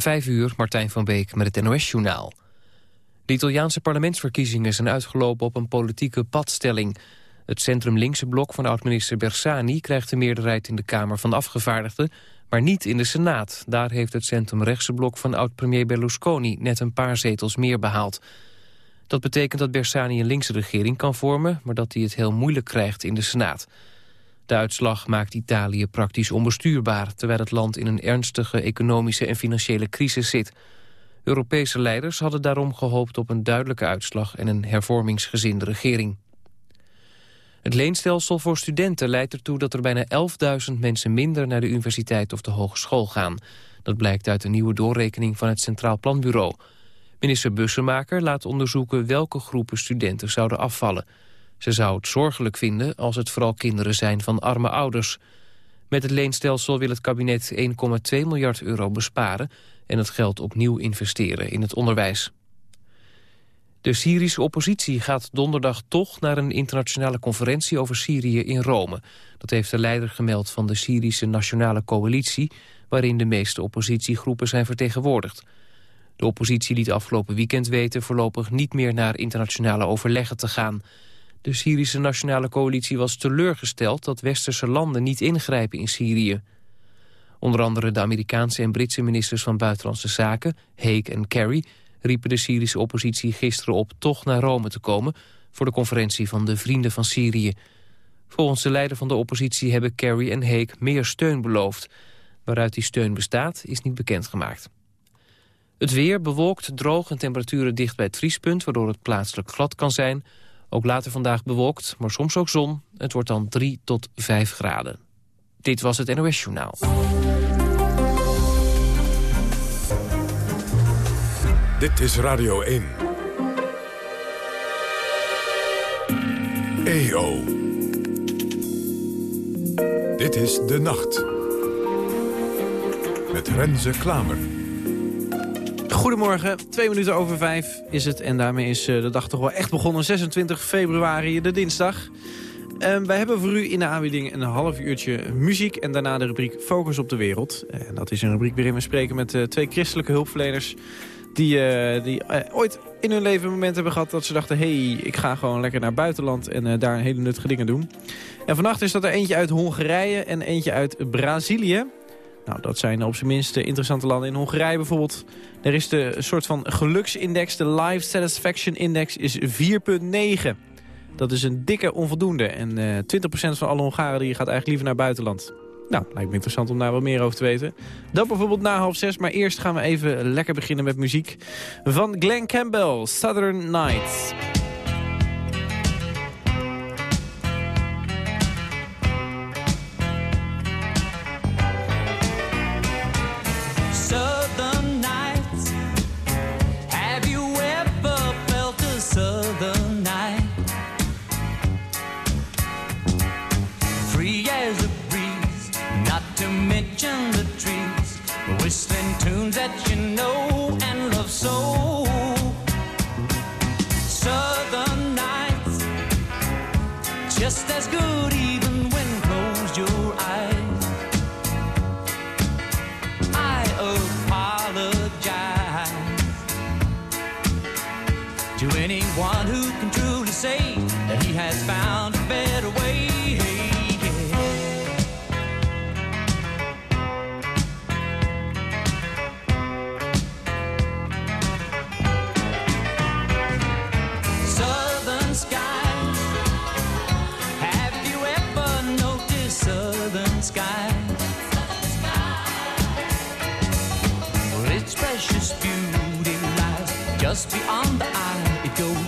Vijf uur, Martijn van Beek met het NOS-journaal. De Italiaanse parlementsverkiezingen zijn uitgelopen op een politieke padstelling. Het centrum-linkse blok van oud-minister Bersani krijgt de meerderheid in de Kamer van Afgevaardigden, maar niet in de Senaat. Daar heeft het centrum-rechtse blok van oud-premier Berlusconi net een paar zetels meer behaald. Dat betekent dat Bersani een linkse regering kan vormen, maar dat hij het heel moeilijk krijgt in de Senaat. De uitslag maakt Italië praktisch onbestuurbaar... terwijl het land in een ernstige economische en financiële crisis zit. Europese leiders hadden daarom gehoopt op een duidelijke uitslag... en een hervormingsgezinde regering. Het leenstelsel voor studenten leidt ertoe dat er bijna 11.000 mensen minder... naar de universiteit of de hogeschool gaan. Dat blijkt uit een nieuwe doorrekening van het Centraal Planbureau. Minister Bussemaker laat onderzoeken welke groepen studenten zouden afvallen... Ze zou het zorgelijk vinden als het vooral kinderen zijn van arme ouders. Met het leenstelsel wil het kabinet 1,2 miljard euro besparen... en het geld opnieuw investeren in het onderwijs. De Syrische oppositie gaat donderdag toch naar een internationale conferentie over Syrië in Rome. Dat heeft de leider gemeld van de Syrische Nationale Coalitie... waarin de meeste oppositiegroepen zijn vertegenwoordigd. De oppositie liet afgelopen weekend weten voorlopig niet meer naar internationale overleggen te gaan... De Syrische Nationale Coalitie was teleurgesteld dat westerse landen niet ingrijpen in Syrië. Onder andere de Amerikaanse en Britse ministers van Buitenlandse Zaken, Hague en Kerry, riepen de Syrische oppositie gisteren op toch naar Rome te komen voor de conferentie van de Vrienden van Syrië. Volgens de leider van de oppositie hebben Kerry en Hague meer steun beloofd. Waaruit die steun bestaat is niet bekendgemaakt. Het weer bewolkt, droog en temperaturen dicht bij het vriespunt... waardoor het plaatselijk glad kan zijn... Ook later vandaag bewolkt, maar soms ook zon. Het wordt dan 3 tot 5 graden. Dit was het NOS Journaal. Dit is Radio 1. EO. Dit is De Nacht. Met Renze Klamer. Goedemorgen, twee minuten over vijf is het. En daarmee is eh, de dag toch wel echt begonnen. 26 februari, de dinsdag. Um, wij hebben voor u in de aanbieding een half uurtje muziek... en daarna de rubriek Focus op de Wereld. En dat is een rubriek waarin we spreken met uh, twee christelijke hulpverleners... die, uh, die ooit in hun leven een moment hebben gehad dat ze dachten... hé, hey, ik ga gewoon lekker naar buitenland en daar hele nuttige dingen doen. En vannacht is dat er eentje uit Hongarije en eentje uit Brazilië. Nou, dat zijn op zijn minst interessante landen. In Hongarije bijvoorbeeld, er is de soort van geluksindex, de Life Satisfaction Index is 4,9. Dat is een dikke onvoldoende. En uh, eh, 20% van alle Hongaren die gaat eigenlijk liever naar buitenland. Nou, lijkt me interessant om daar wat meer over te weten. Dat bijvoorbeeld na half zes, maar eerst gaan we even lekker beginnen met muziek. Van Glenn Campbell, Southern Nights. apologize to anyone who can truly say that he has found a better way. just beyond the eye it goes.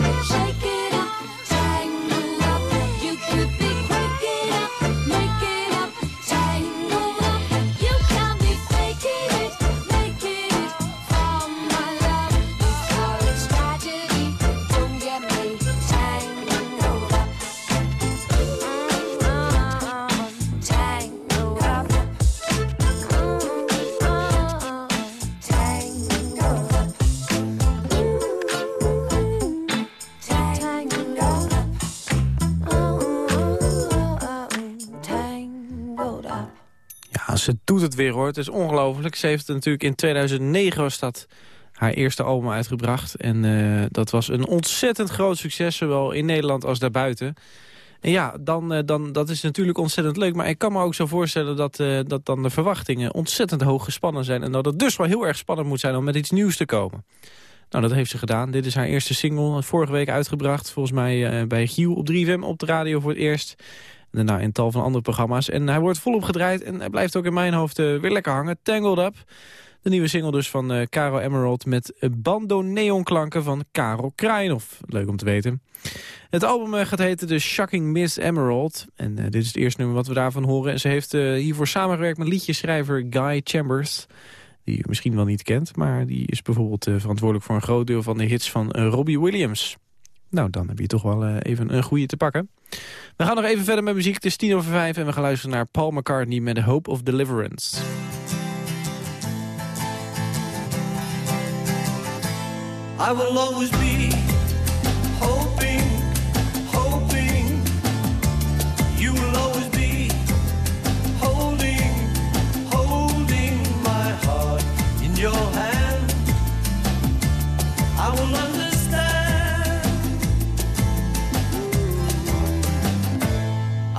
doet het weer hoor. Het is ongelooflijk. Ze heeft natuurlijk in 2009 was dat haar eerste album uitgebracht. En eh, dat was een ontzettend groot succes, zowel in Nederland als daarbuiten. En ja, dan, eh, dan, dat is natuurlijk ontzettend leuk. Maar ik kan me ook zo voorstellen dat, eh, dat dan de verwachtingen ontzettend hoog gespannen zijn. En dat het dus wel heel erg spannend moet zijn om met iets nieuws te komen. Nou, dat heeft ze gedaan. Dit is haar eerste single, vorige week uitgebracht. Volgens mij bij Giel op 3FM op de radio voor het eerst daarna in tal van andere programma's. En hij wordt volop gedraaid en hij blijft ook in mijn hoofd eh, weer lekker hangen. Tangled Up. De nieuwe single dus van uh, Caro Emerald met eh, bandoneonklanken van Karel Krajnhoff. Leuk om te weten. Het album gaat heten The Shocking Miss Emerald. En dit is het eerste nummer wat we daarvan horen. En ze heeft hiervoor samengewerkt met liedjeschrijver Guy Chambers. Die je misschien wel niet kent, maar die is bijvoorbeeld verantwoordelijk voor een groot deel van de hits van Robbie Williams. Nou, dan heb je toch wel eh, even een goede te pakken. We gaan nog even verder met muziek. Het is tien over vijf en we gaan luisteren naar Paul McCartney met The Hope of Deliverance. I will always be hoping, hoping. You will always be holding, holding my heart in your hand. I will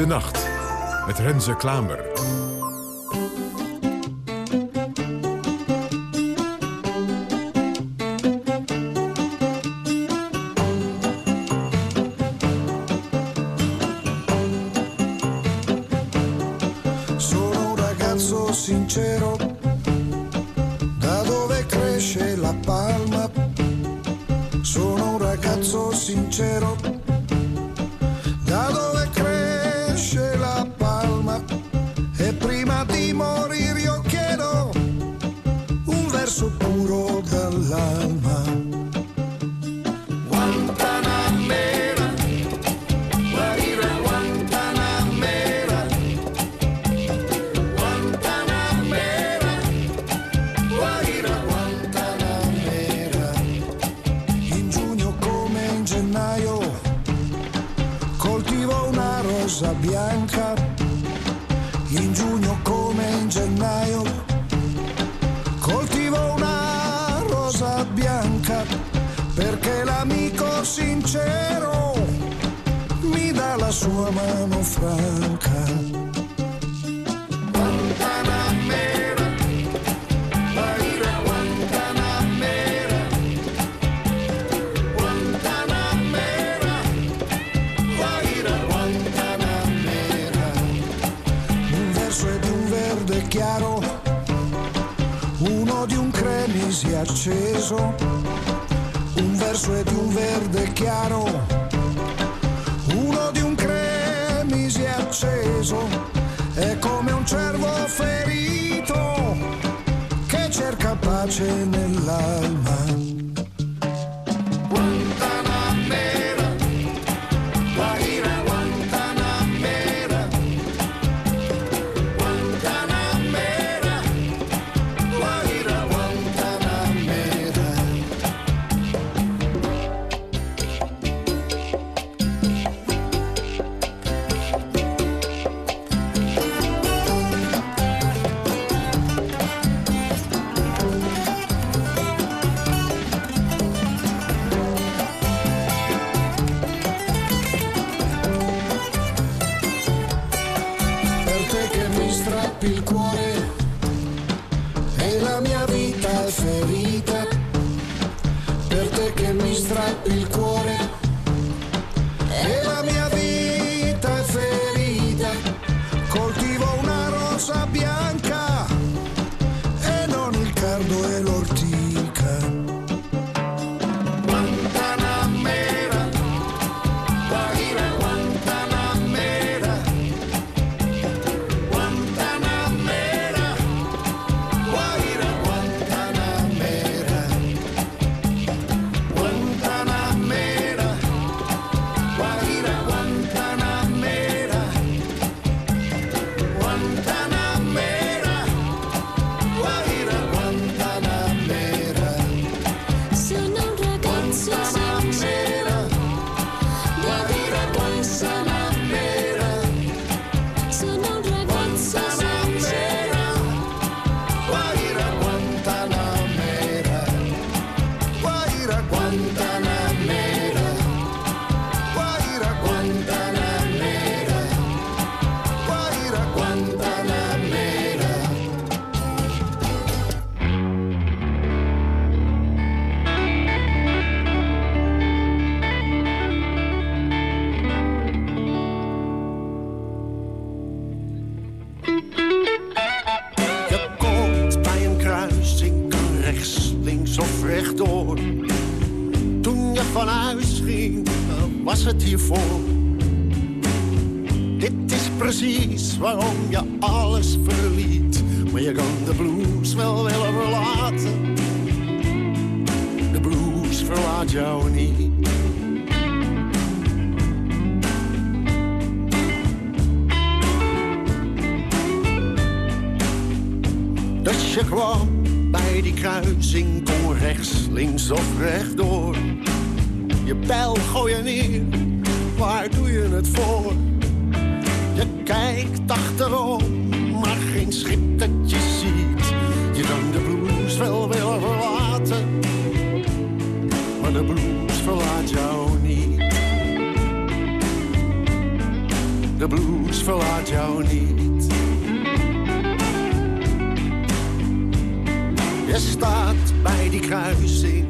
De Nacht met Renze Klamer. È di un verde chiaro, uno di un cremisi acceso, un verso di un verde chiaro, uno di un cremisi acceso, è come un cervo ferito che cerca pace nell'alma. It's was het hiervoor. Dit is precies waarom je alles verliet. Maar je kan de blues wel willen verlaten. De blues verlaat jou niet. Dus je kwam bij die kruising, kon rechts, links of rechtdoor. Je pijl gooi je neer, waar doe je het voor? Je kijkt achterom, maar geen schip dat je ziet. Je kan de blues wel willen verlaten, maar de blues verlaat jou niet. De blues verlaat jou niet. Je staat bij die kruising,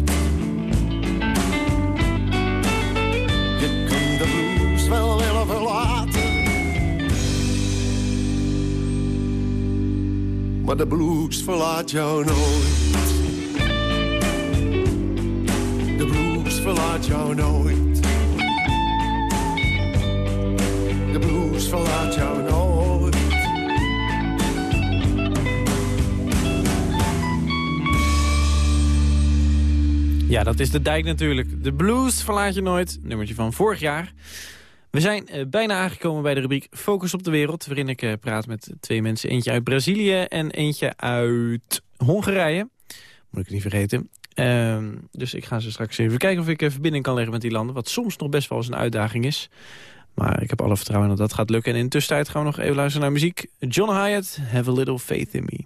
maar de blues verlaat jou nooit. De blues verlaat jou nooit. De blues verlaat jou nooit. Ja, dat is de dijk natuurlijk. De blues verlaat je nooit. Nummertje van vorig jaar. We zijn eh, bijna aangekomen bij de rubriek Focus op de Wereld... waarin ik eh, praat met twee mensen. Eentje uit Brazilië en eentje uit Hongarije. Moet ik niet vergeten. Ehm, dus ik ga ze straks even kijken of ik eh, verbinding kan leggen met die landen. Wat soms nog best wel eens een uitdaging is. Maar ik heb alle vertrouwen dat dat gaat lukken. En in de tussentijd gaan we nog even luisteren naar muziek. John Hyatt, Have a Little Faith in Me.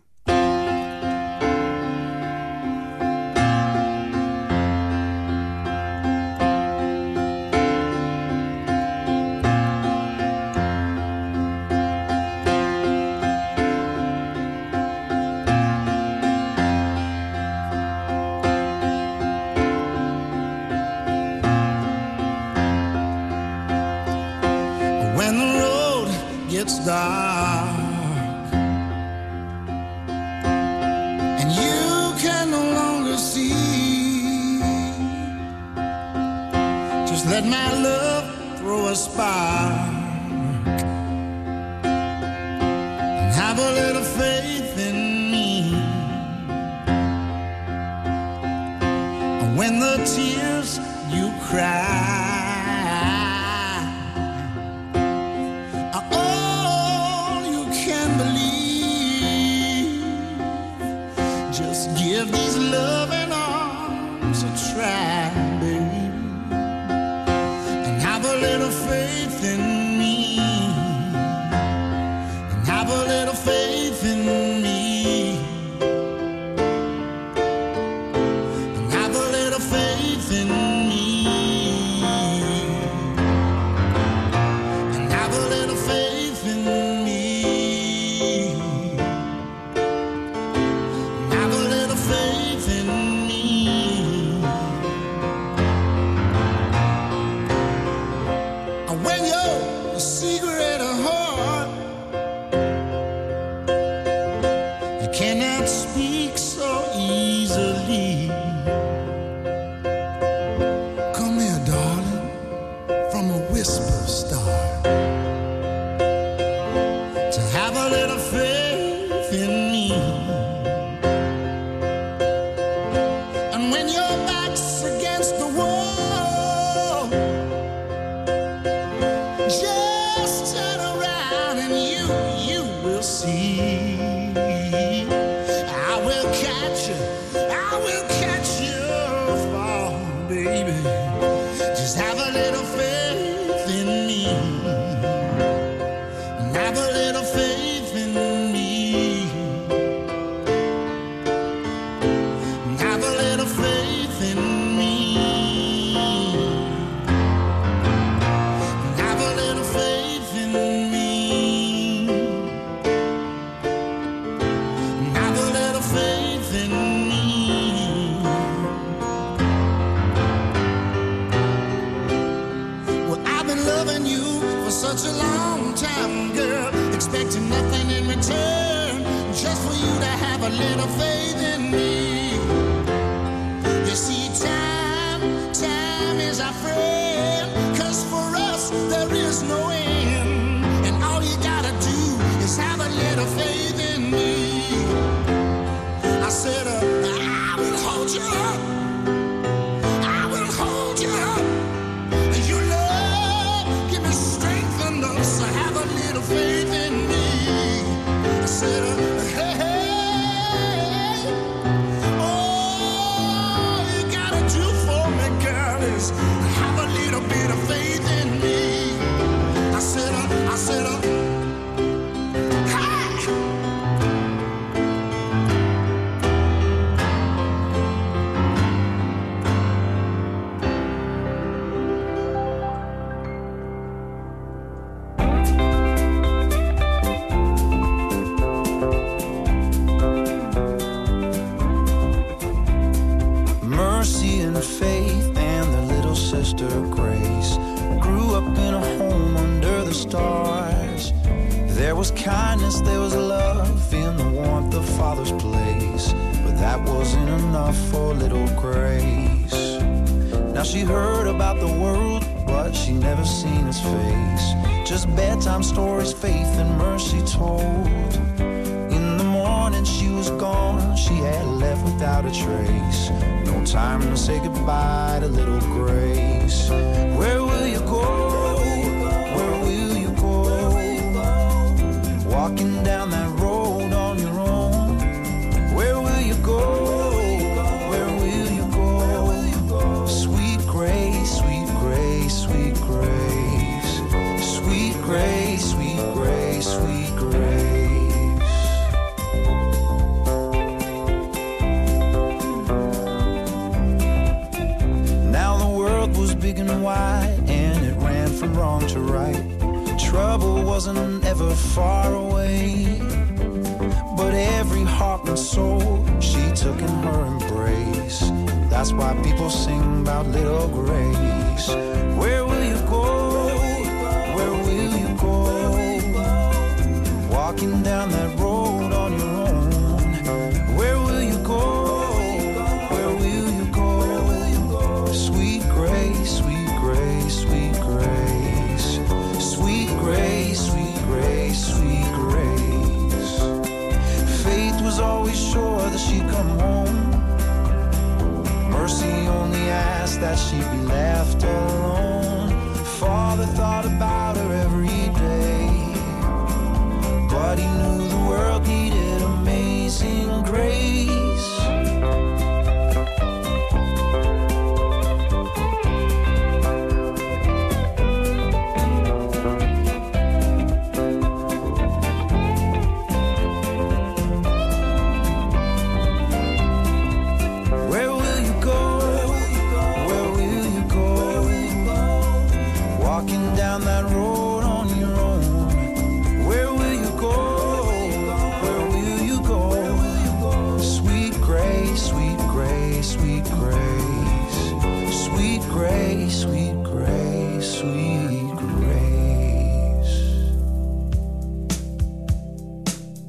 far away. But every heart and soul she took in her embrace. That's why people sing about little grace. Where will you go? Where will you go? Walking down that road that she'd be left alone.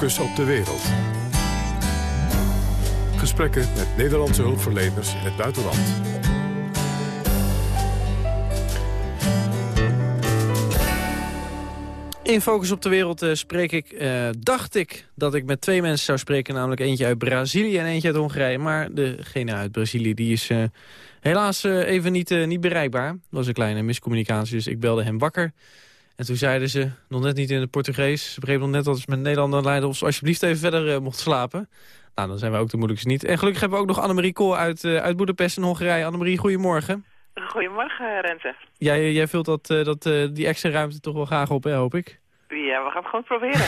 Focus op de wereld. Gesprekken met Nederlandse hulpverleners in het buitenland. In Focus op de Wereld eh, spreek ik, eh, dacht ik, dat ik met twee mensen zou spreken. Namelijk eentje uit Brazilië en eentje uit Hongarije. Maar degene uit Brazilië die is eh, helaas even niet, niet bereikbaar. Dat was een kleine miscommunicatie, dus ik belde hem wakker. En toen zeiden ze, nog net niet in het Portugees... ze begrepen nog net dat ze met Nederlander leiden... of ze alsjeblieft even verder eh, mocht slapen. Nou, dan zijn wij ook de moeilijkste niet. En gelukkig hebben we ook nog Annemarie Kool uit, eh, uit Boedapest in Hongarije. Annemarie, goedemorgen. Goedemorgen, Rente. Jij, jij vult dat, eh, dat, eh, die extra ruimte toch wel graag op, hè, hoop ik? Ja, we gaan het gewoon proberen.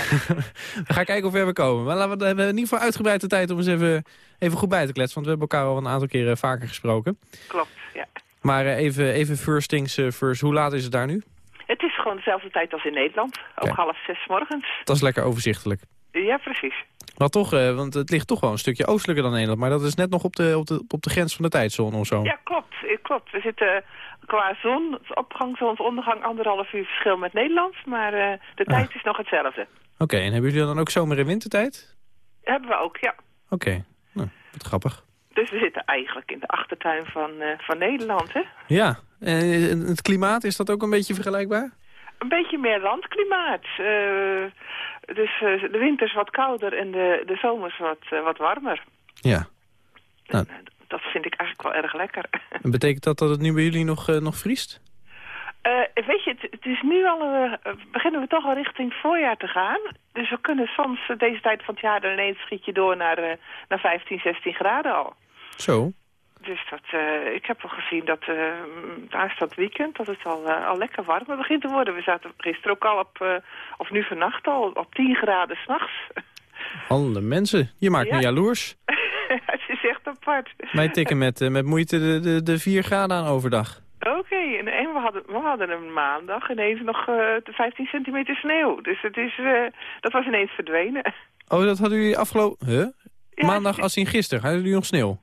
We gaan kijken hoe ver we komen. Maar laten we, we hebben in ieder geval uitgebreid de tijd om eens even, even goed bij te kletsen. Want we hebben elkaar al een aantal keren vaker gesproken. Klopt, ja. Maar eh, even, even first things eh, first. Hoe laat is het daar nu? Het is gewoon dezelfde tijd als in Nederland. Ook half zes morgens. Dat is lekker overzichtelijk. Ja, precies. Maar toch, eh, want het ligt toch wel een stukje oostelijker dan Nederland. Maar dat is net nog op de, op de, op de grens van de tijdzone of zo. Ja, klopt. eh, klopt. We zitten qua zon, opgang, zonsondergang, anderhalf uur verschil met Nederland. Maar eh, de Ah. tijd is nog hetzelfde. Oké, en hebben jullie dan ook zomer- en wintertijd? Hebben we ook, ja. Oké, nou, wat grappig. Dus we zitten eigenlijk in de achtertuin van, eh, van Nederland, hè. Ja, en en het klimaat, is dat ook een beetje vergelijkbaar? Een beetje meer landklimaat. eh, dus eh, de winters wat kouder en de, de zomers wat, eh, wat warmer. Ja. Nou. En, eh, dat vind ik eigenlijk wel erg lekker. En betekent dat dat het nu bij jullie nog, eh, nog vriest? Eh, weet je, het, het is nu al, eh, beginnen we toch al richting voorjaar te gaan. Dus we kunnen soms eh, deze tijd van het jaar dan ineens schiet je door naar, eh, naar 15, 16 graden al. Zo. Dus dat, eh, ik heb al gezien dat uh, daar dat weekend dat het al, eh, al lekker warmer begint te worden. We zaten gisteren ook al op, eh, of nu vannacht al, op 10 graden s'nachts. Alle mensen, je maakt Ja. me jaloers. het is echt apart. Wij tikken met, eh, met moeite de, de, de 4 graden aan overdag. Oké, en, en we, hadden, we hadden een maandag ineens nog eh, de 15 centimeter sneeuw. Dus het is, eh, dat was ineens verdwenen. Oh, dat hadden jullie afgelopen... Huh? Ja, Maandag als in gisteren. Hadden jullie nog sneeuw?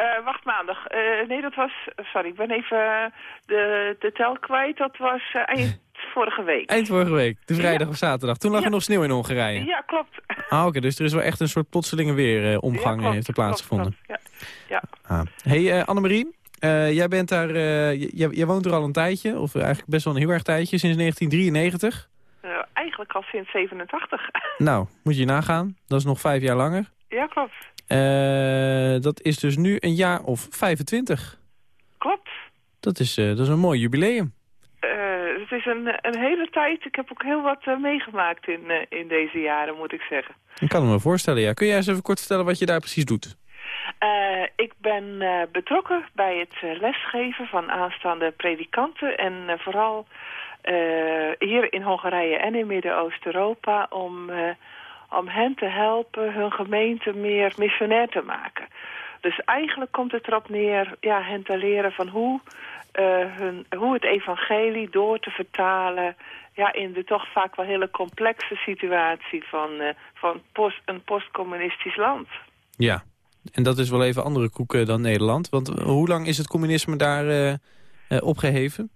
Eh, wacht, maandag. Eh, nee, dat was... Sorry, ik ben even eh, de, de tel kwijt. Dat was eh, eind vorige week. Eind vorige week, de vrijdag of zaterdag. Toen lag er nog sneeuw in Hongarije. Ja, klopt. Ah, oké, dus er is wel echt een soort plotselinge weeromgang Ja, heeft er plaatsgevonden. klopt, klopt. Ja. Ah. Hey eh, Annemarie, eh, jij bent daar, eh, jij, woont er al een tijdje, of eigenlijk best wel een heel erg tijdje, sinds 1993. ja. Eh, eigenlijk al sinds 87. Nou, moet je nagaan, dat is nog vijf jaar langer. ja, klopt. Eh, dat is dus nu een jaar of 25. Klopt. Dat is, eh, dat is een mooi jubileum. Eh, het is een, een hele tijd. Ik heb ook heel wat meegemaakt in, in deze jaren, moet ik zeggen. Ik kan me voorstellen, ja. Kun jij eens even kort vertellen wat je daar precies doet? Ik ben betrokken bij het lesgeven van aanstaande predikanten. En vooral hier in Hongarije en in Midden-Oost-Europa... Om, om hen te helpen hun gemeente meer missionair te maken. Dus eigenlijk komt het erop neer ja, hen te leren van hoe, eh, hun, hoe het evangelie door te vertalen... Ja, in de toch vaak wel hele complexe situatie van, eh, van post, een postcommunistisch land. Ja. En dat is wel even andere koeken dan Nederland. Want hoe lang is het communisme daar eh, opgeheven?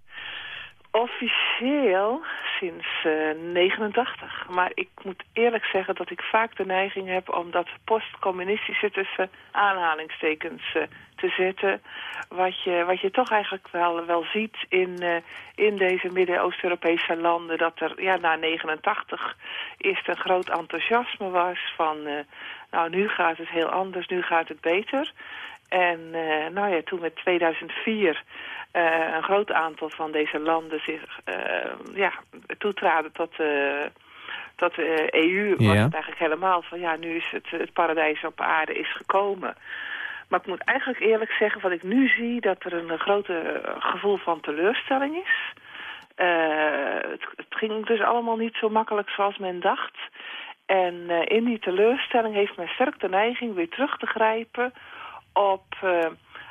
Officieel sinds eh 89. Maar ik moet eerlijk zeggen dat ik vaak de neiging heb om dat postcommunistische tussen aanhalingstekens eh, te zetten. Wat je, wat je toch eigenlijk wel, wel ziet in, eh, in deze Midden-Oost-Europese landen. Dat er ja, na 89 eerst een groot enthousiasme was van... eh, nou, nu gaat het heel anders, nu gaat het beter. En eh, nou ja, toen met 2004 eh, een groot aantal van deze landen zich eh, ja, toetraden tot, tot de EU, was het eigenlijk helemaal van ja, nu is het, het paradijs op aarde is gekomen. Maar ik moet eigenlijk eerlijk zeggen, wat ik nu zie, dat er een grote gevoel van teleurstelling is. Het, het ging dus allemaal niet zo makkelijk zoals men dacht. En in die teleurstelling heeft men sterk de neiging weer terug te grijpen op, eh,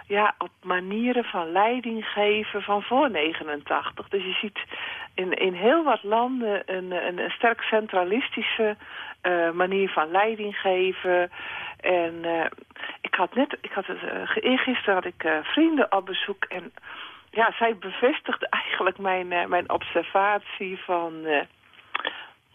ja, op manieren van leiding geven van voor 89. Dus je ziet in, in heel wat landen een, een, een sterk centralistische eh, manier van leiding geven. En eh, ik had net, ik had het, eergisteren had ik vrienden op bezoek en ja, zij bevestigde eigenlijk mijn, mijn observatie van...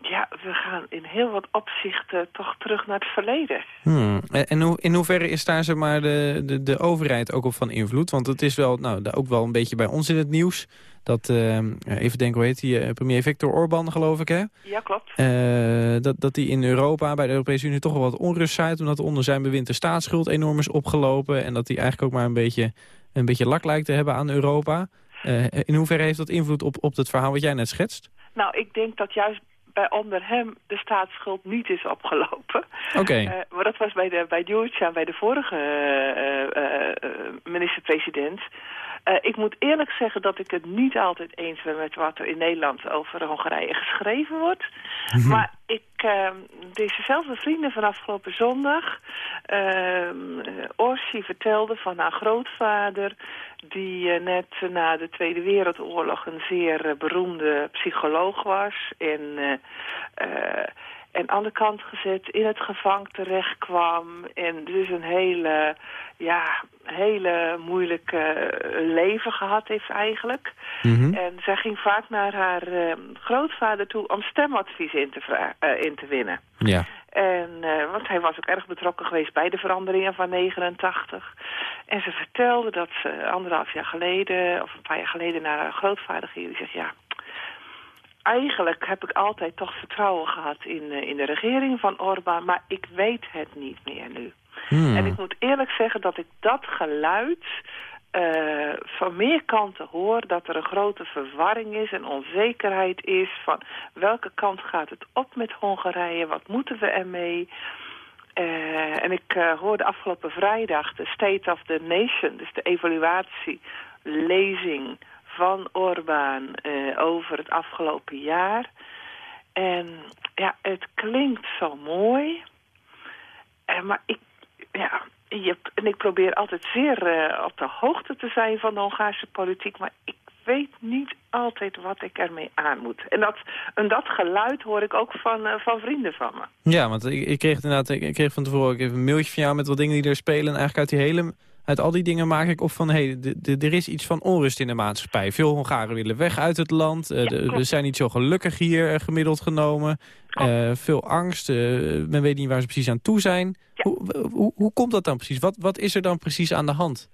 Uh, ja, we gaan in heel wat opzichten toch terug naar het verleden. Hmm. En hoe, in hoeverre is daar zeg maar, de, de, de overheid ook op van invloed? Want het is wel, nou, ook wel een beetje bij ons in het nieuws... dat, eh, even denken, hoe heet die, eh, premier Viktor Orban, geloof ik, hè? Ja, klopt. Eh, dat, dat die in Europa, bij de Europese Unie, toch wel wat onrust zaait... omdat onder zijn bewind de staatsschuld enorm is opgelopen... en dat hij eigenlijk ook maar een beetje, een beetje lak lijkt te hebben aan Europa. In hoeverre heeft dat invloed op, op het verhaal wat jij net schetst? Nou, ik denk dat juist bij onder hem de staatsschuld niet is opgelopen. Oké. Eh, maar dat was bij, de, bij Georgia, bij de vorige eh, minister-president. Eh, ik moet eerlijk zeggen dat ik het niet altijd eens ben met wat er in Nederland over Hongarije geschreven wordt. Maar ik, eh, dezezelfde vrienden van afgelopen zondag, uh, Orsi vertelde van haar grootvader, die eh, net na de Tweede Wereldoorlog een zeer eh, beroemde psycholoog was en, eh, eh, en aan de kant gezet in het gevang terecht kwam en dus een hele, ja, hele moeilijke leven gehad heeft eigenlijk. Mhm. En zij ging vaak naar haar eh, grootvader toe om stemadvies in te, eh, in te winnen. Ja. En, eh, want hij was ook erg betrokken geweest bij de veranderingen van 89. En ze vertelde dat ze anderhalf jaar geleden, of een paar jaar geleden, naar haar grootvader ging. Die zegt, ja, eigenlijk heb ik altijd toch vertrouwen gehad in, eh, in de regering van Orbán, maar ik weet het niet meer nu. Hmm. En ik moet eerlijk zeggen dat ik dat geluid eh, van meer kanten hoor... dat er een grote verwarring is en onzekerheid is... van welke kant gaat het op met Hongarije, wat moeten we ermee... Eh, en ik hoorde afgelopen vrijdag de State of the Nation... dus de evaluatielezing van Orbán eh, over het afgelopen jaar... En ja, het klinkt zo mooi... Eh, maar ik, ja, je, en ik probeer altijd zeer eh, op de hoogte te zijn van de Hongaarse politiek, maar ik weet niet altijd wat ik ermee aan moet. En dat, en dat geluid hoor ik ook van, van vrienden van me. Ja, want ik, ik kreeg inderdaad, ik, kreeg van tevoren even een mailtje van jou met wat dingen die er spelen. En eigenlijk uit die hele, uit al die dingen maak ik op van, hé, hey, er is iets van onrust in de maatschappij. Veel Hongaren willen weg uit het land. Eh, we zijn niet zo gelukkig hier, eh, gemiddeld genomen. Eh, veel angst. men weet niet waar ze precies aan toe zijn. Hoe, hoe, hoe komt dat dan precies? Wat, wat is er dan precies aan de hand?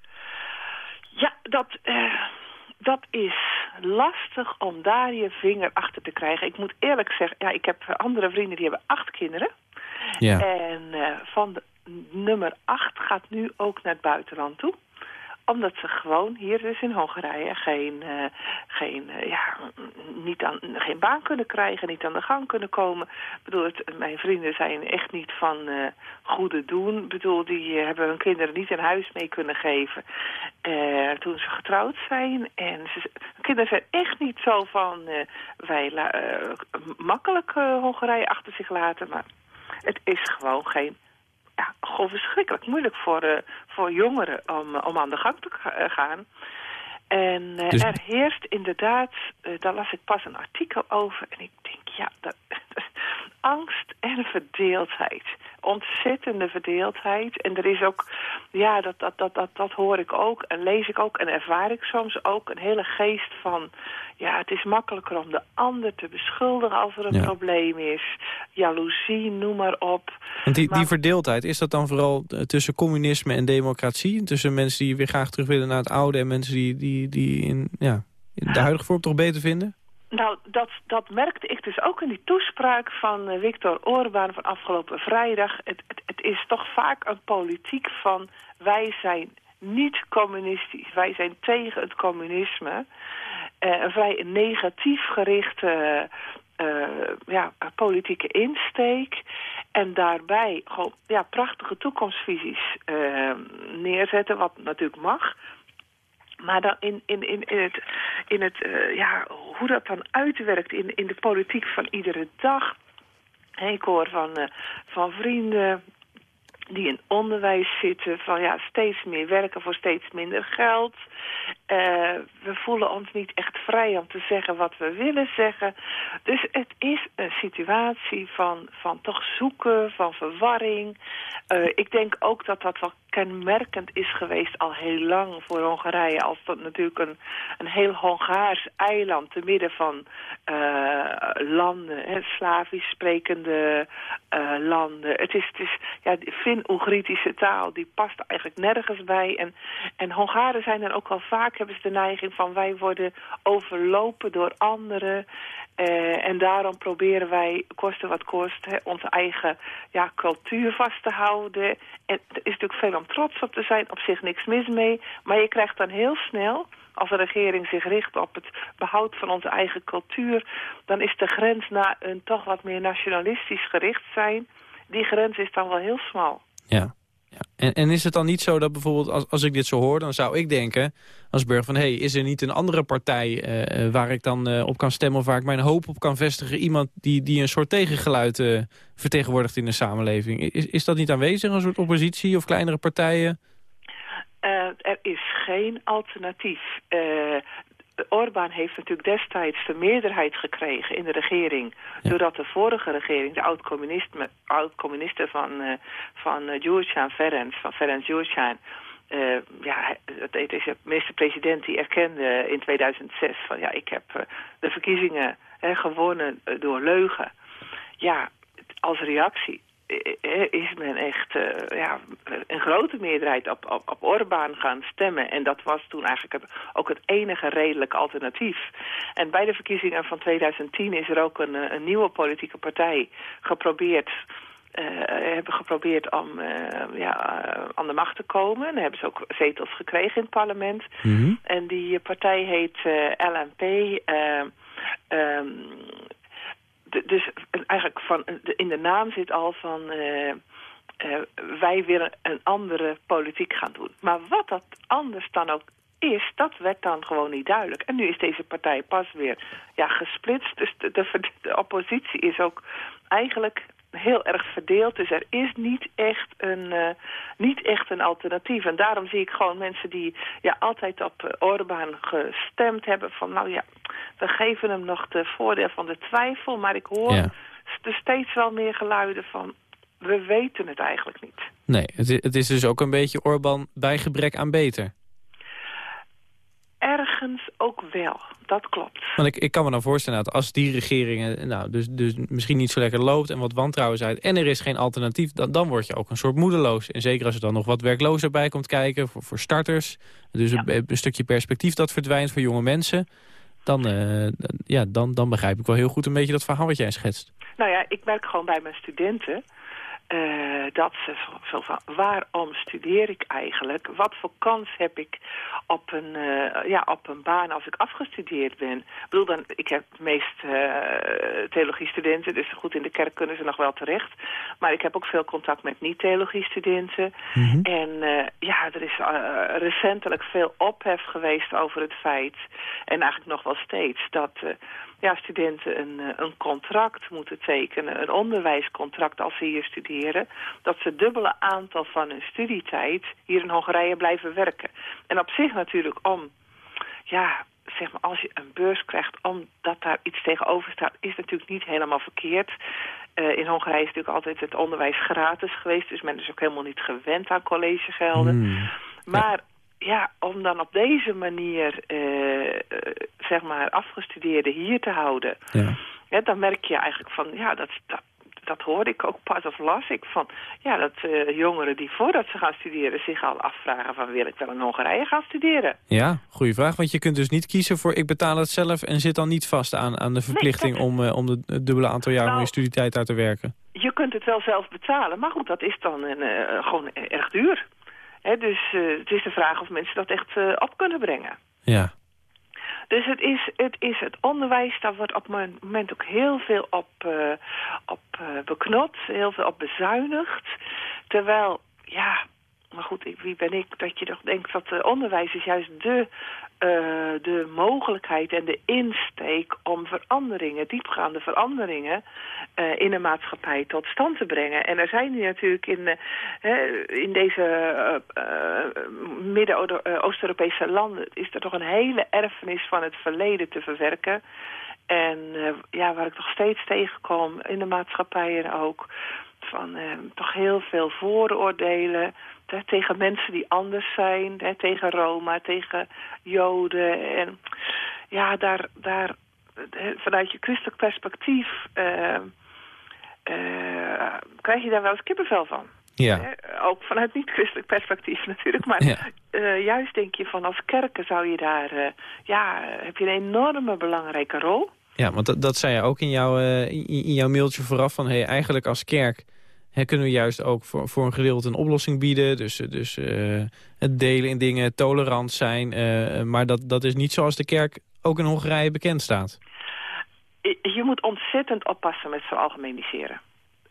Ja, dat, dat is lastig om daar je vinger achter te krijgen. Ik moet eerlijk zeggen, ja, ik heb andere vrienden die hebben acht kinderen. Ja. En van de nummer acht gaat nu ook naar het buitenland toe omdat ze gewoon hier dus in Hongarije geen, eh, geen, eh, ja, niet aan, geen baan kunnen krijgen, niet aan de gang kunnen komen. Ik bedoel, mijn vrienden zijn echt niet van eh, goede doen. Ik bedoel, die hebben hun kinderen niet een huis mee kunnen geven toen ze getrouwd zijn. En ze, kinderen zijn echt niet zo van wij makkelijk Hongarije achter zich laten, maar het is gewoon geen ja, gewoon verschrikkelijk moeilijk voor, eh, voor jongeren om, eh, om aan de gang te eh, gaan. En Dus- er heerst inderdaad, daar las ik pas een artikel over en ik denk, ja, dat, angst en verdeeldheid. Ontzettende verdeeldheid. En er is ook, ja, dat, dat, dat, dat, dat hoor ik ook en lees ik ook en ervaar ik soms ook een hele geest van, ja, het is makkelijker om de ander te beschuldigen als er een Ja. probleem is. Jaloezie, noem maar op. Want die, die verdeeldheid, is dat dan vooral eh, tussen communisme en democratie? Tussen mensen die weer graag terug willen naar het oude... en mensen die, die, die in, ja, in de huidige vorm toch beter vinden? Nou, dat, dat merkte ik dus ook in die toespraak van eh, Viktor Orbán van afgelopen vrijdag. Het, het, het is toch vaak een politiek van wij zijn niet communistisch, wij zijn tegen het communisme. Eh, een vrij negatief gerichte eh, ja, politieke insteek. En daarbij gewoon ja, prachtige toekomstvisies neerzetten, wat natuurlijk mag. Maar dan in, in, in, in het, in het eh, ja, hoe dat dan uitwerkt in, in de politiek van iedere dag. Ik hoor van, eh, van vrienden die in onderwijs zitten, van ja, steeds meer werken voor steeds minder geld. Eh, we voelen ons niet echt vrij om te zeggen wat we willen zeggen. Dus het is een situatie van, van toch zoeken, van verwarring. Ik denk ook dat dat wel kenmerkend is geweest al heel lang voor Hongarije. Als dat natuurlijk een, een heel Hongaars eiland te midden van eh, landen, hè, Slavisch sprekende eh, landen. Het is, het is ja, die Fin-Oegritische taal, die past eigenlijk nergens bij. En, en Hongaren zijn dan ook al vaak, hebben ze de neiging van wij worden overlopen door anderen. Eh, en daarom proberen wij, koste wat kost, hè, onze eigen ja, cultuur vast te houden. En er is natuurlijk veel om trots op te zijn, op zich niks mis mee. Maar je krijgt dan heel snel, als de regering zich richt op het behoud van onze eigen cultuur... dan is de grens naar een toch wat meer nationalistisch gericht zijn... die grens is dan wel heel smal. Ja. En, en is het dan niet zo dat bijvoorbeeld, als, als ik dit zo hoor... dan zou ik denken als burger van... hé, hey, is er niet een andere partij eh, waar ik dan eh, op kan stemmen... of waar ik mijn hoop op kan vestigen? Iemand die, die een soort tegengeluid eh, vertegenwoordigt in de samenleving. Is, is dat niet aanwezig, een soort oppositie of kleinere partijen? Eh, er is geen alternatief. Eh Orbán heeft natuurlijk destijds de meerderheid gekregen in de regering... doordat de vorige regering, de oud-communisten oud van, uh, van uh, Gyurcsány, Ferenc, van Ferenc Gyurcsány... Uh, ja, het is de minister-president die erkende in 2006 van ja, ik heb uh, de verkiezingen hè, gewonnen door leugen. Ja, als reactie is men echt uh, ja, een grote meerderheid op, op, op Orbán gaan stemmen. En dat was toen eigenlijk ook het enige redelijke alternatief. En bij de verkiezingen van 2010 is er ook een, een nieuwe politieke partij geprobeerd... Uh, hebben geprobeerd om uh, ja, aan de macht te komen. En hebben ze ook zetels gekregen in het parlement. Mm -hmm. En die partij heet LNP... Um, dus eigenlijk van, in de naam zit al van... Uh, uh, wij willen een andere politiek gaan doen. Maar wat dat anders dan ook is, dat werd dan gewoon niet duidelijk. En nu is deze partij pas weer ja, gesplitst. Dus de, de oppositie is ook eigenlijk heel erg verdeeld. Dus er is niet echt een, uh, niet echt een alternatief. En daarom zie ik gewoon mensen die ja, altijd op uh, Orbán gestemd hebben... van nou ja, we geven hem nog de voordeel van de twijfel... maar ik hoor Ja. er steeds wel meer geluiden van... we weten het eigenlijk niet. Nee, het is, het is dus ook een beetje Orbán bij gebrek aan beter. Ergens ook wel, dat klopt. Want ik, ik kan me dan voorstellen dat als die regeringen nou, dus, dus misschien niet zo lekker loopt... en wat wantrouwen zijn en er is geen alternatief... Dan, dan word je ook een soort moedeloos. En zeker als er dan nog wat werklozer bij komt kijken voor, voor starters. Dus Ja. een, een stukje perspectief dat verdwijnt voor jonge mensen... Dan, eh, ja, dan, dan begrijp ik wel heel goed een beetje dat verhaal wat jij schetst. Nou ja, ik merk gewoon bij mijn studenten... eh, dat ze zo, van, waarom studeer ik eigenlijk? Wat voor kans heb ik op een, eh, ja, op een baan als ik afgestudeerd ben? Ik bedoel, dan, ik heb meest eh theologiestudenten, dus goed in de kerk kunnen ze nog wel terecht. Maar ik heb ook veel contact met niet-theologiestudenten. En eh, ja, er is recentelijk veel ophef geweest over het feit, en eigenlijk nog wel steeds, dat ja, studenten een, eh, een contract moeten tekenen, een onderwijscontract als ze hier studeren, dat ze het dubbele aantal van hun studietijd hier in Hongarije blijven werken. En op zich natuurlijk om, ja, zeg maar, als je een beurs krijgt, omdat daar iets tegenover staat, is natuurlijk niet helemaal verkeerd. Eh, in Hongarije is natuurlijk altijd het onderwijs gratis geweest, dus men is ook helemaal niet gewend aan collegegelden. Hmm. Maar ja, om dan op deze manier, eh, zeg maar, afgestudeerden hier te houden... Ja. Ja, dan merk je eigenlijk van, ja, dat, dat, dat hoorde ik ook pas of las ik van... ja, dat eh, jongeren die voordat ze gaan studeren zich al afvragen van... wil ik wel in Hongarije gaan studeren? Ja, goede vraag. Want je kunt dus niet kiezen voor ik betaal het zelf... en zit dan niet vast aan, aan de verplichting om, eh, om de, het dubbele aantal jaar van je studietijd uit te werken. Je kunt het wel zelf betalen, maar goed, dat is dan een, gewoon erg duur. Dus eh, het is de vraag of mensen dat echt eh, op kunnen brengen. Ja. Dus het is, het is het onderwijs, daar wordt op het moment ook heel veel op, eh, op beknot, heel veel op bezuinigd. Terwijl, ja, maar goed, wie ben ik dat je toch denkt dat eh, onderwijs is juist de, eh, de mogelijkheid en de insteek om veranderingen, diepgaande veranderingen eh, in de maatschappij tot stand te brengen. En er zijn nu natuurlijk in, in deze Midden-Oost-Europese landen is er toch een hele erfenis van het verleden te verwerken. En ja, waar ik nog steeds tegenkom in de maatschappijen ook, van toch heel veel vooroordelen hè, tegen mensen die anders zijn, hè, tegen Roma, tegen Joden. En ja, daar, daar vanuit je christelijk perspectief eh, eh, krijg je daar wel eens kippenvel van. Ja. Hè, Ook vanuit niet-christelijk perspectief natuurlijk. Maar Ja. eh, juist denk je van als kerken zou je daar... ja, heb je een enorme belangrijke rol. Ja, want dat, dat zei je ook in, jouw in, in jouw mailtje vooraf. Van, hey, eigenlijk als kerk hè, kunnen we juist ook voor, voor een gedeelte een oplossing bieden. Dus, eh, dus eh, het delen in dingen, tolerant zijn. eh, maar dat, dat is niet zoals de kerk ook in Hongarije bekend staat. Je- moet ontzettend oppassen met veralgemeniseren.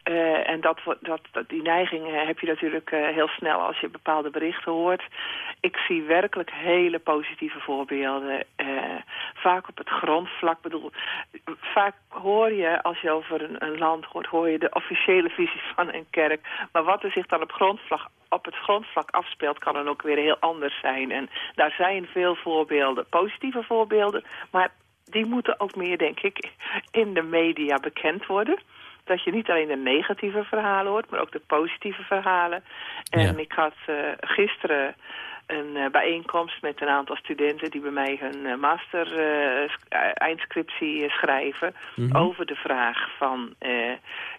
Eh, en dat, dat, die neiging eh, heb je natuurlijk eh, heel snel als je bepaalde berichten hoort. Ik zie werkelijk hele positieve voorbeelden. vaak op het grondvlak. Bedoel, vaak hoor je, als je over een, een land hoort, hoor je de officiële visie van een kerk. Maar wat er zich dan op, grondvlak, op het grondvlak afspeelt, kan dan ook weer heel anders zijn. En daar zijn veel voorbeelden, positieve voorbeelden. Maar die moeten ook meer, denk ik, in de media bekend worden. Dat je niet alleen de negatieve verhalen hoort, maar ook de positieve verhalen. En Ja. ik had eh, gisteren een eh, bijeenkomst met een aantal studenten... die bij mij hun eh, master eindscriptie schrijven... Mhm. over de vraag van...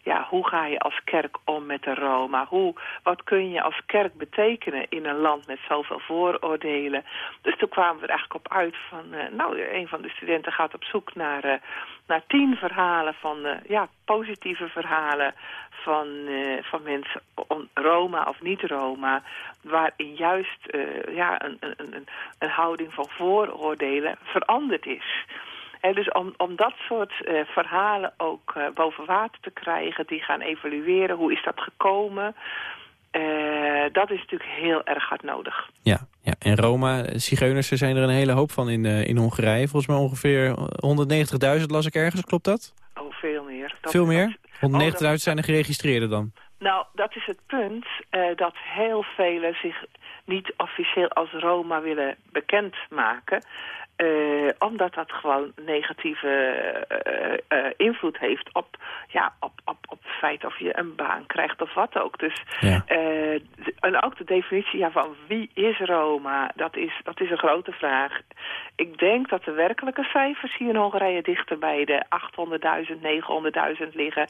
ja, hoe ga je als kerk om met de Roma? Hoe, wat kun je als kerk betekenen in een land met zoveel vooroordelen? Dus toen kwamen we er eigenlijk op uit van... nou, een van de studenten gaat op zoek naar, naar tien verhalen van... eh, ja, positieve verhalen van, eh, van mensen, om, Roma of niet-Roma... waarin juist eh, ja, een, een, een, houding van vooroordelen veranderd is... Hè, dus om, om dat soort verhalen ook boven water te krijgen, die gaan evalueren, hoe is dat gekomen, dat is natuurlijk heel erg hard nodig. Ja, ja. en Roma, eh, zigeuners, er zijn er een hele hoop van in, eh, in Hongarije. Volgens mij ongeveer 190.000 las ik ergens, klopt dat? Oh, veel meer. Dat- Veel meer? 190.000 zijn er geregistroerden dan? Nou, dat is het punt eh, dat heel velen zich niet officieel als Roma willen bekendmaken. eh, omdat dat gewoon negatieve eh, eh, invloed heeft op, ja, op, feit of je een baan krijgt of wat ook. Dus, Ja. eh, en ook de definitie ja, van wie is Roma, dat is, dat is een grote vraag. Ik denk dat de werkelijke cijfers hier in Hongarije dichter bij de 800.000, 900.000 liggen.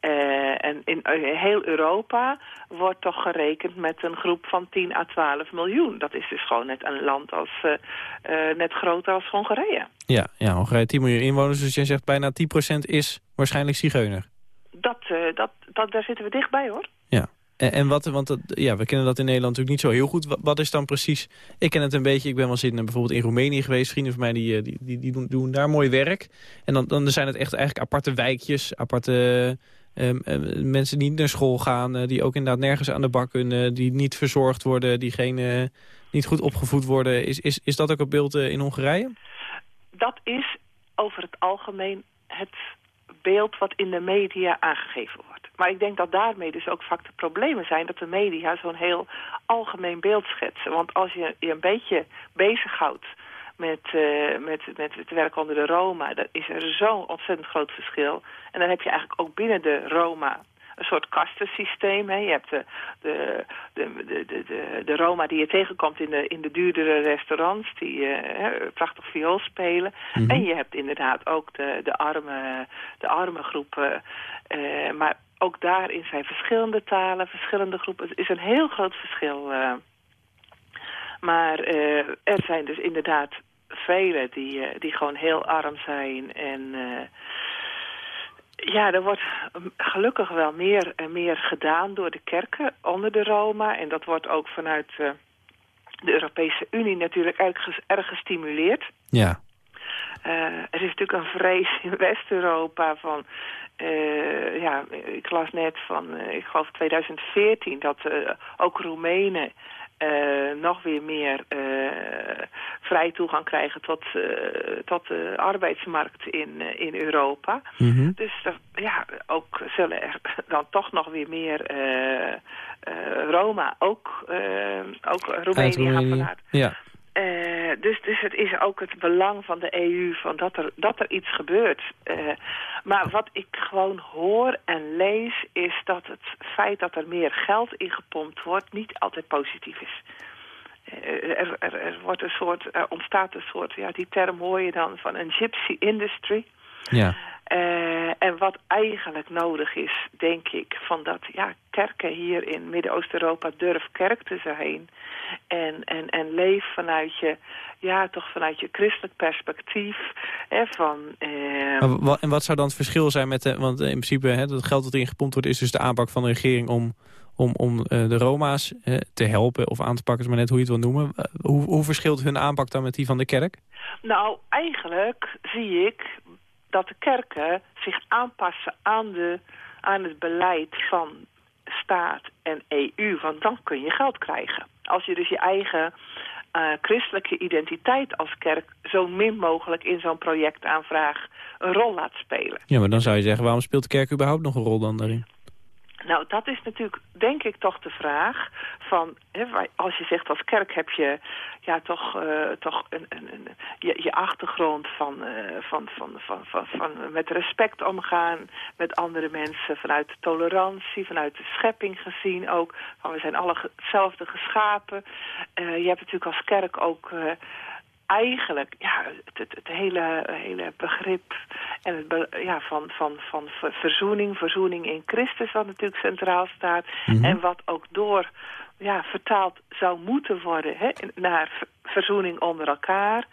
Eh, en in eh, heel Europa wordt toch gerekend met een groep van 10 à 12 miljoen. Dat is dus gewoon net een land als, net groter als Hongarije. Ja, ja, Hongarije 10 miljoen inwoners, dus jij zegt bijna 10% is waarschijnlijk zigeuner. Dat, eh, dat, dat, daar zitten we dichtbij hoor. Ja. En, en wat, want dat, ja, we kennen dat in Nederland natuurlijk niet zo heel goed. Wat, wat is dan precies, ik ken het een beetje, ik ben wel eens in, eh, bijvoorbeeld in Roemenië geweest. Vrienden van mij die, eh, die, die, die doen, doen daar mooi werk. En dan, dan zijn het echt eigenlijk aparte wijkjes, aparte ehm, eh, mensen die niet naar school gaan. die ook inderdaad nergens aan de bak kunnen, die niet verzorgd worden, die geen, niet goed opgevoed worden. Is, is, is dat ook een beeld in Hongarije? Dat is over het algemeen het beeld wat in de media aangegeven wordt. Maar ik denk dat daarmee dus ook vaak de problemen zijn... dat de media zo'n heel algemeen beeld schetsen. Want als je je een beetje bezighoudt met, eh, met, met het werk onder de Roma... dan is er zo'n ontzettend groot verschil. En dan heb je eigenlijk ook binnen de Roma een soort kastensysteem. Hè. Je hebt de, de, de, de, de, Roma die je tegenkomt in de, in de duurdere restaurants... die eh, hè, prachtig viool spelen. Mhm. En je hebt inderdaad ook de, de, arme, de arme groepen. eh, maar ook daarin zijn verschillende talen, verschillende groepen. Het is een heel groot verschil. eh. maar eh, er zijn dus inderdaad velen die, eh, die gewoon heel arm zijn. En eh, ja, er wordt mm, gelukkig wel meer en meer gedaan door de kerken onder de Roma. En dat wordt ook vanuit eh, de Europese Unie natuurlijk erg, erg gestimuleerd. Ja. Eh, er is natuurlijk een vrees in West-Europa van... eh, ja, ik las net van, ik geloof 2014... dat ook Roemenen eh, nog weer meer eh, vrij toegang krijgen... tot, eh, tot de arbeidsmarkt in, in Europa. Mhm. Dus ja, ook zullen er dan toch nog weer meer Roma, ook, ook Roemenië gaan vanuit. Ja. Eh, dus, dus het is ook het belang van de EU van dat, er, dat er iets gebeurt. Eh, maar wat ik gewoon hoor en lees is dat het feit dat er meer geld ingepompt wordt niet altijd positief is. Eh, er, er, er wordt een soort, er ontstaat een soort, ja, die term hoor je dan van een gypsy industry. Ja. Eh, en wat eigenlijk nodig is, denk ik, van dat ja, kerken hier in Midden-Oost-Europa durf kerk te zijn. En, en, en leef vanuit je, ja, toch vanuit je christelijk perspectief. Hè, van, eh, en wat zou dan het verschil zijn met... De, want in principe, hè, dat geld dat erin gepompt wordt... is dus de aanpak van de regering om, om, om eh, de Roma's te helpen... of aan te pakken, is maar net hoe je het wil noemen. Hoe, hoe verschilt hun aanpak dan met die van de kerk? Nou, eigenlijk zie ik dat de kerken zich aanpassen aan, de, aan het beleid van staat en EU. Want dan kun je geld krijgen. Als je dus je eigen eh, christelijke identiteit als kerk... zo min mogelijk in zo'n projectaanvraag een rol laat spelen. Ja, maar dan zou je zeggen, waarom speelt de kerk überhaupt nog een rol dan daarin? Nou, dat is natuurlijk, denk ik, toch de vraag van... Hè, als je zegt als kerk heb je ja, toch, eh, toch een, een, een, je, je achtergrond van, eh, van, van, van, van, van met respect omgaan met andere mensen... vanuit tolerantie, vanuit de schepping gezien ook. We zijn alle hetzelfde geschapen. Eh, je hebt natuurlijk als kerk ook... eigenlijk ja, het, het, het hele, hele begrip en het ja, van, van, van ver- verzoening, verzoening in Christus, wat natuurlijk centraal staat. Mhm. En wat ook door ja, vertaald zou moeten worden hè, naar ver- verzoening onder elkaar.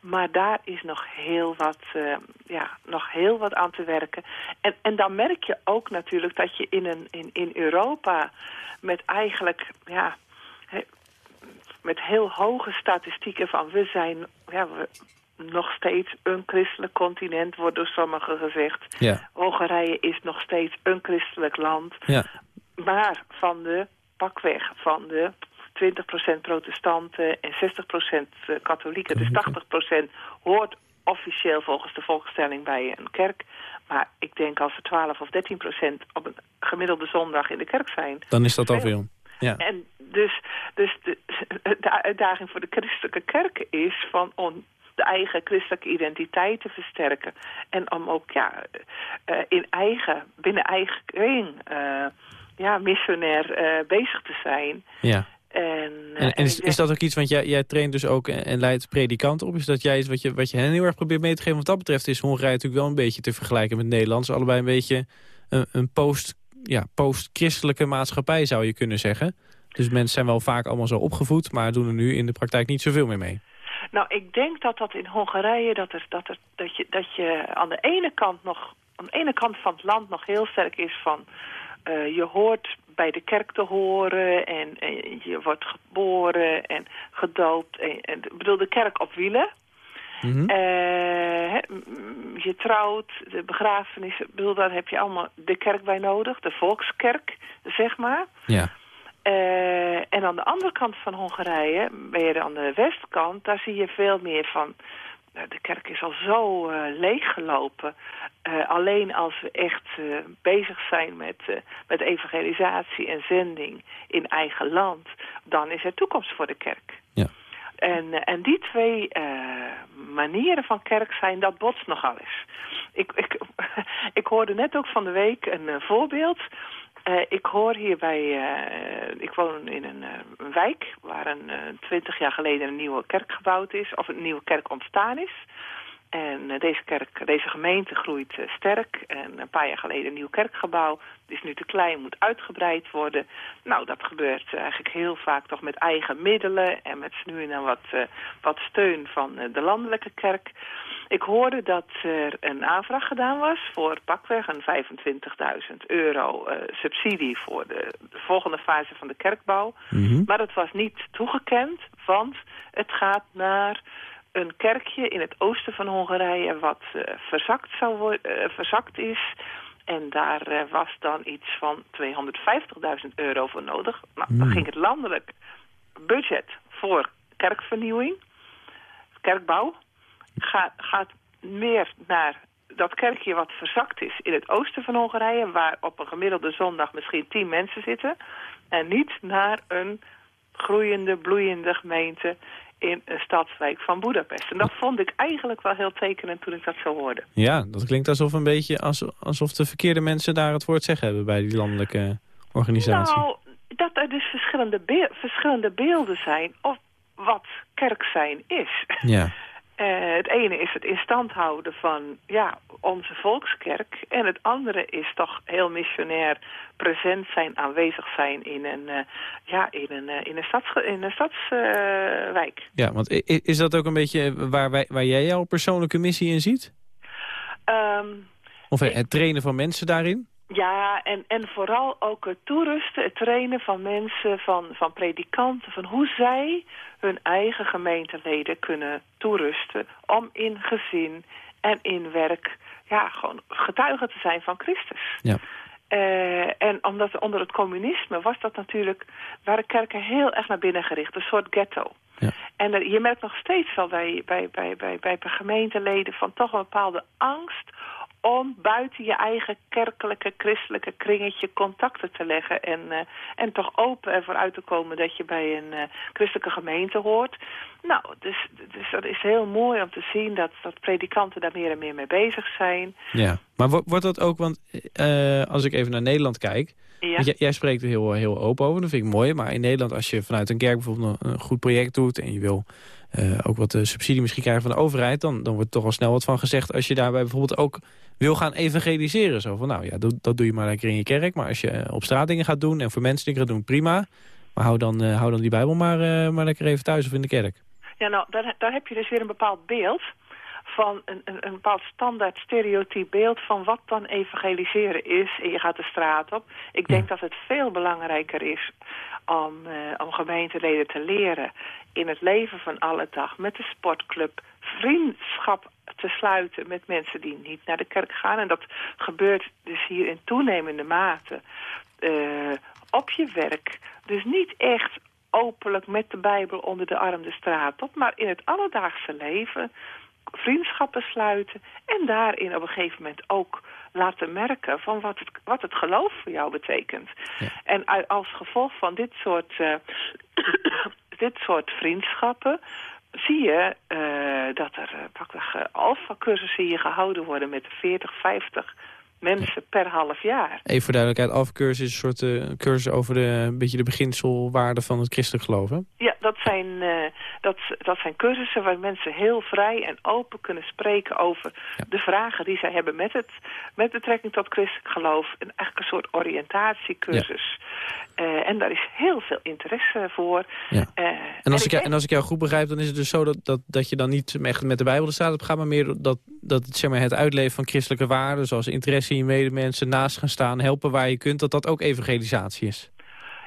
Maar daar is nog heel wat, eh, ja, nog heel wat aan te werken. En, en dan merk je ook natuurlijk dat je in, een, in, in Europa met eigenlijk ja, met heel hoge statistieken van we zijn ja, we, nog steeds een christelijk continent, wordt door sommigen gezegd. Ja. Hongarije is nog steeds een christelijk land. Ja. Maar van de pakweg van de 20% protestanten en 60% katholieken, dus 80% hoort officieel volgens de volkstelling bij een kerk. Maar ik denk als er 12 of 13% op een gemiddelde zondag in de kerk zijn, Dan is dat al veel. Ja. en dus, dus de, de uitdaging voor de christelijke kerk is van om de eigen christelijke identiteit te versterken. En om ook ja, eh, in eigen, binnen eigen kring eh, ja, missionair eh, bezig te zijn. Ja. En, En, en is, dat ook iets, want jij, jij traint dus ook en, en leidt predikanten op. Is dat jij iets wat je, wat je hen heel erg probeert mee te geven? Wat dat betreft is Hongarije natuurlijk wel een beetje te vergelijken met Nederland. Ze allebei een beetje een, een post, ja, post-christelijke maatschappij zou je kunnen zeggen. Dus mensen zijn wel vaak allemaal zo opgevoed, maar doen er nu in de praktijk niet zoveel meer mee. Nou, ik denk dat dat in Hongarije, dat, er, dat, er, dat, je, dat je aan de ene kant nog, aan de ene kant van het land nog heel sterk is van, eh, je hoort bij de kerk te horen en, je wordt geboren en gedoopt. En, en, bedoel, de kerk op wielen. Mhm. Eh, je trouwt, de begrafenis, bedoel, daar heb je allemaal de kerk bij nodig, de volkskerk, zeg maar. Ja. Eh, en aan de andere kant van Hongarije, je aan de westkant, daar zie je veel meer van... nou, de kerk is al zo eh, leeggelopen. Alleen als we echt bezig zijn met, met evangelisatie en zending in eigen land... dan is er toekomst voor de kerk. Ja. En, eh, en die twee eh, manieren van kerk zijn, dat botst nogal eens. Ik, ik, ik hoorde net ook van de week een eh, voorbeeld... Ik hoor hier bij, ik woon in een, een wijk waar een twintig jaar geleden een nieuwe kerk gebouwd is, of een nieuwe kerk ontstaan is. En eh, deze, kerk, deze gemeente groeit eh, sterk. En een paar jaar geleden een nieuw kerkgebouw. Het is nu te klein, moet uitgebreid worden. Nou, dat gebeurt eigenlijk heel vaak toch met eigen middelen. En met nu en dan wat, eh, wat steun van eh, de landelijke kerk. Ik hoorde dat er een aanvraag gedaan was voor pakweg een 25.000 euro eh, subsidie voor de, de volgende fase van de kerkbouw. Maar het was niet toegekend, want het gaat naar een kerkje in het oosten van Hongarije wat eh, verzakt, zou worden, eh, verzakt is. En daar eh, was dan iets van 250.000 euro voor nodig. Nou, dan Hmm. ging het landelijk budget voor kerkvernieuwing, kerkbouw, gaat, gaat meer naar dat kerkje wat verzakt is in het oosten van Hongarije... waar op een gemiddelde zondag misschien tien mensen zitten... en niet naar een groeiende, bloeiende gemeente in een stadswijk van Budapest. En dat vond ik eigenlijk wel heel tekenend toen ik dat zo hoorde. Ja, dat klinkt alsof een beetje als, alsof de verkeerde mensen daar het woord zeggen hebben bij die landelijke organisatie. Nou, dat er dus verschillende, bee- verschillende beelden zijn of wat kerk zijn is. Ja. Eh, het ene is het in stand houden van ja, onze volkskerk. En het andere is toch heel missionair present zijn, aanwezig zijn in een, eh, ja, in een, eh, in een, stads, in een stadswijk. Ja, want is dat ook een beetje waar, wij, waar jij jouw persoonlijke missie in ziet? Ehm, Of het trainen van mensen daarin? Ja, en, en vooral ook het toerusten, het trainen van mensen, van, van predikanten... van hoe zij hun eigen gemeenteleden kunnen toerusten... om in gezin en in werk ja, gewoon getuige te zijn van Christus. Ja. Eh, en omdat onder het communisme was dat natuurlijk... waren kerken heel erg naar binnen gericht, een soort ghetto. Ja. En er- je merkt nog steeds wel bij, bij, bij, bij, bij gemeenteleden van toch een bepaalde angst om buiten je eigen kerkelijke, christelijke kringetje contacten te leggen. En, eh, en toch open ervoor uit te komen dat je bij een eh, christelijke gemeente hoort. Nou, dus, dus dat is heel mooi om te zien dat, dat predikanten daar meer en meer mee bezig zijn. Ja. Maar wo- wordt dat ook, want eh, als ik even naar Nederland kijk... Ja. jij, jij spreekt er heel, heel open over, dat vind ik mooi. Maar in Nederland, als je vanuit een kerk bijvoorbeeld een, een goed project doet... en je wil eh, ook wat subsidie misschien krijgen van de overheid... Dan, dan wordt toch al snel wat van gezegd als je daarbij bijvoorbeeld ook wil gaan evangeliseren. Zo van, nou ja, dat, dat doe je maar lekker in je kerk. Maar als je eh, op straat dingen gaat doen en voor mensen dingen gaat doen, prima. Maar hou dan, eh, hou dan die Bijbel maar, maar lekker even thuis of in de kerk. Ja, nou, daar, daar heb je dus weer een bepaald beeld van een, een, een bepaald standaard stereotyp beeld van wat dan evangeliseren is. En je gaat de straat op. Ik denk dat het veel belangrijker is om, om gemeenteleden te leren in het leven van alle dag met de sportclub vriendschap te sluiten met mensen die niet naar de kerk gaan. En dat gebeurt dus hier in toenemende mate eh, op je werk. Dus niet echt openlijk met de Bijbel onder de arm de straat op, maar in het alledaagse leven vriendschappen sluiten en daarin op een gegeven moment ook laten merken van wat het, wat het geloof voor jou betekent. En als gevolg van dit soort, eh, dit soort vriendschappen zie je eh, dat er uh, pakweg uh, alfa-cursussen hier gehouden worden met 40, 50 mensen per half jaar. Even voor duidelijkheid, alfacursus is een soort eh, cursus over de, een beetje de beginselwaarden van het christelijk geloof, hè? Ja, dat zijn, eh, dat, dat zijn cursussen waar mensen heel vrij en open kunnen spreken over de vragen die zij hebben met, het, met betrekking tot christelijk geloof. En eigenlijk een soort oriëntatiecursus. Eh, en daar is heel veel interesse voor. Ja. Eh, En als, ik, jou- en als ik jou goed begrijp, dan is het dus zo dat, dat, dat je dan niet echt met de Bijbel de straat op gaat, maar meer dat, dat zeg maar, het uitleven van christelijke waarden, zoals interesse in je medemensen, naast gaan staan, helpen waar je kunt, dat dat ook evangelisatie is.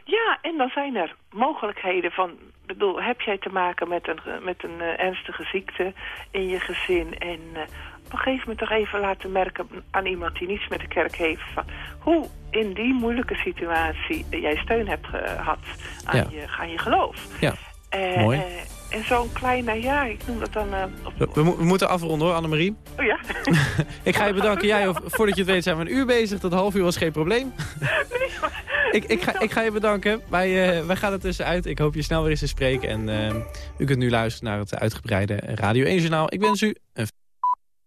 Ja, en dan zijn er mogelijkheden van... bedoel, heb jij te maken met een, met een eh, ernstige ziekte in je gezin... en eh, op een gegeven moment toch even laten merken aan iemand die niets met de kerk heeft... Van hoe in die moeilijke situatie jij steun hebt gehad aan, Ja. je, aan je geloof. Ja, Eh, mooi. En zo'n klein, nou ja, ik noem dat dan... eh, op, We, we mo- we moeten afronden hoor, Annemarie. oh ja, Ik ga je bedanken. Jij, of, voordat je het weet zijn we een uur bezig. Dat half uur was geen probleem. ik, ik, ga, ik ga je bedanken. Wij, eh, wij gaan er tussenuit. Ik hoop je snel weer eens te spreken. En eh, u kunt nu luisteren naar het uitgebreide Radio 1 Journaal. Ik wens u een